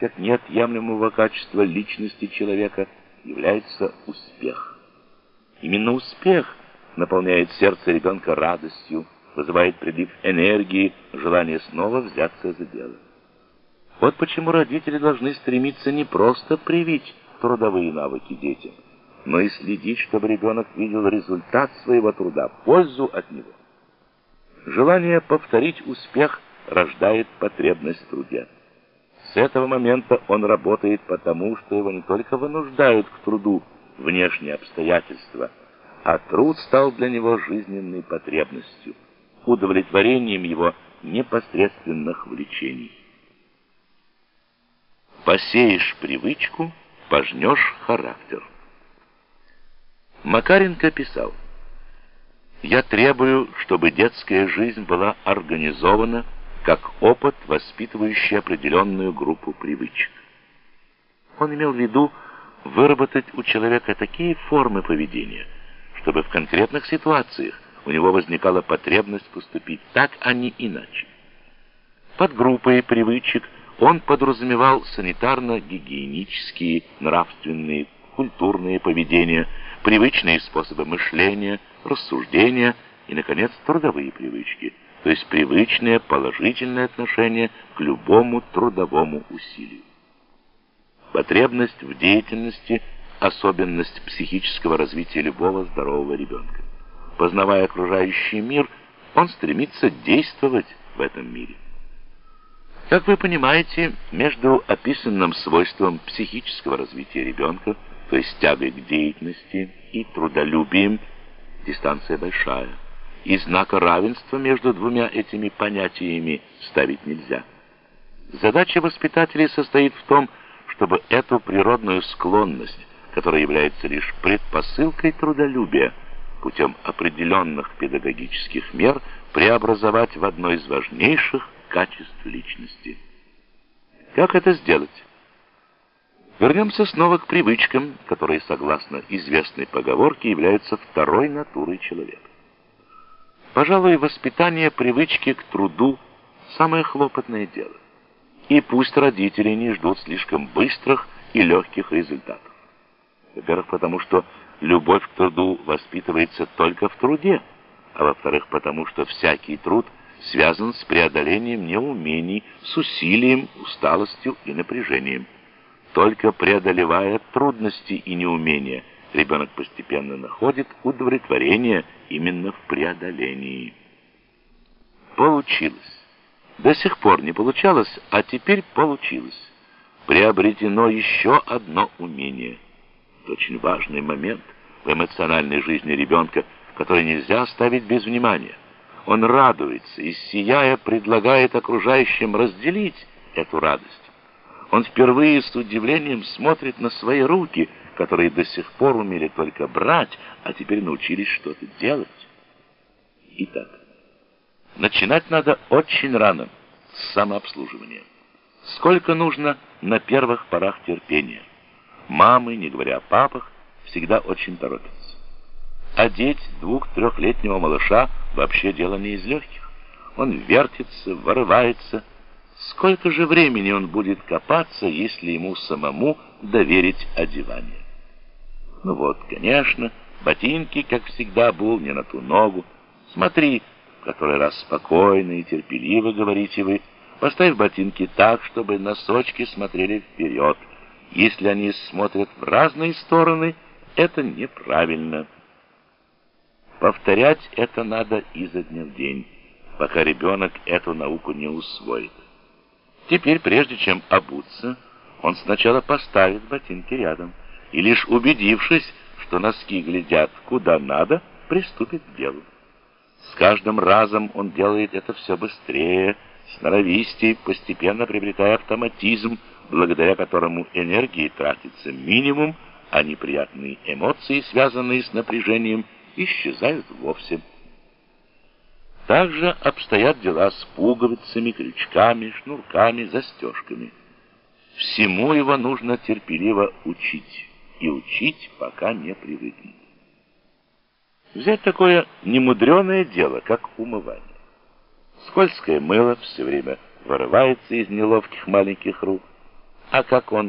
как неотъемлемого качества личности человека является успех. Именно успех наполняет сердце ребенка радостью, вызывает прилив энергии, желание снова взяться за дело. Вот почему родители должны стремиться не просто привить трудовые навыки детям, но и следить, чтобы ребенок видел результат своего труда, пользу от него. Желание повторить успех рождает потребность в труде. С этого момента он работает потому, что его не только вынуждают к труду внешние обстоятельства, а труд стал для него жизненной потребностью, удовлетворением его непосредственных влечений. Посеешь привычку, пожнешь характер. Макаренко писал: "Я требую, чтобы детская жизнь была организована как опыт, воспитывающий определенную группу привычек". Он имел в виду выработать у человека такие формы поведения, чтобы в конкретных ситуациях у него возникала потребность поступить так, а не иначе. Под группой привычек он подразумевал санитарно-гигиенические, нравственные, культурные поведения, привычные способы мышления, рассуждения и, наконец, трудовые привычки, то есть привычное положительное отношение к любому трудовому усилию. Потребность в деятельности – особенность психического развития любого здорового ребенка. Познавая окружающий мир, он стремится действовать в этом мире. Как вы понимаете, между описанным свойством психического развития ребенка, то есть тягой к деятельности и трудолюбием, дистанция большая, и знака равенства между двумя этими понятиями ставить нельзя. Задача воспитателей состоит в том, чтобы эту природную склонность, которая является лишь предпосылкой трудолюбия, путем определенных педагогических мер преобразовать в одно из важнейших качеств личности. Как это сделать? Вернемся снова к привычкам, которые, согласно известной поговорке, являются второй натурой человека. Пожалуй, воспитание привычки к труду – самое хлопотное дело. И пусть родители не ждут слишком быстрых и легких результатов. Во-первых, потому что любовь к труду воспитывается только в труде, а во-вторых, потому что всякий труд – связан с преодолением неумений, с усилием, усталостью и напряжением. Только преодолевая трудности и неумения, ребенок постепенно находит удовлетворение именно в преодолении. Получилось. До сих пор не получалось, а теперь получилось. Приобретено еще одно умение. Это очень важный момент в эмоциональной жизни ребенка, который нельзя оставить без внимания. Он радуется и, сияя, предлагает окружающим разделить эту радость. Он впервые с удивлением смотрит на свои руки, которые до сих пор умели только брать, а теперь научились что-то делать. Итак, начинать надо очень рано, с самообслуживания. Сколько нужно на первых порах терпения? Мамы, не говоря о папах, всегда очень торопятся. Одеть двух-трехлетнего малыша вообще дело не из легких. Он вертится, вырывается. Сколько же времени он будет копаться, если ему самому доверить одевание? Ну вот, конечно, ботинки, как всегда, был не на ту ногу. Смотри, в который раз спокойно и терпеливо говорите вы, поставь ботинки так, чтобы носочки смотрели вперед. Если они смотрят в разные стороны, это неправильно. Повторять это надо изо дня в день, пока ребенок эту науку не усвоит. Теперь, прежде чем обуться, он сначала поставит ботинки рядом и лишь убедившись, что носки глядят куда надо, приступит к делу. С каждым разом он делает это все быстрее, сноровистей, постепенно приобретая автоматизм, благодаря которому энергии тратится минимум, а неприятные эмоции, связанные с напряжением, исчезают вовсе. Также обстоят дела с пуговицами, крючками, шнурками, застежками. Всему его нужно терпеливо учить, и учить, пока не привыкнет. Взять такое немудреное дело, как умывание. Скользкое мыло все время вырывается из неловких маленьких рук, А как он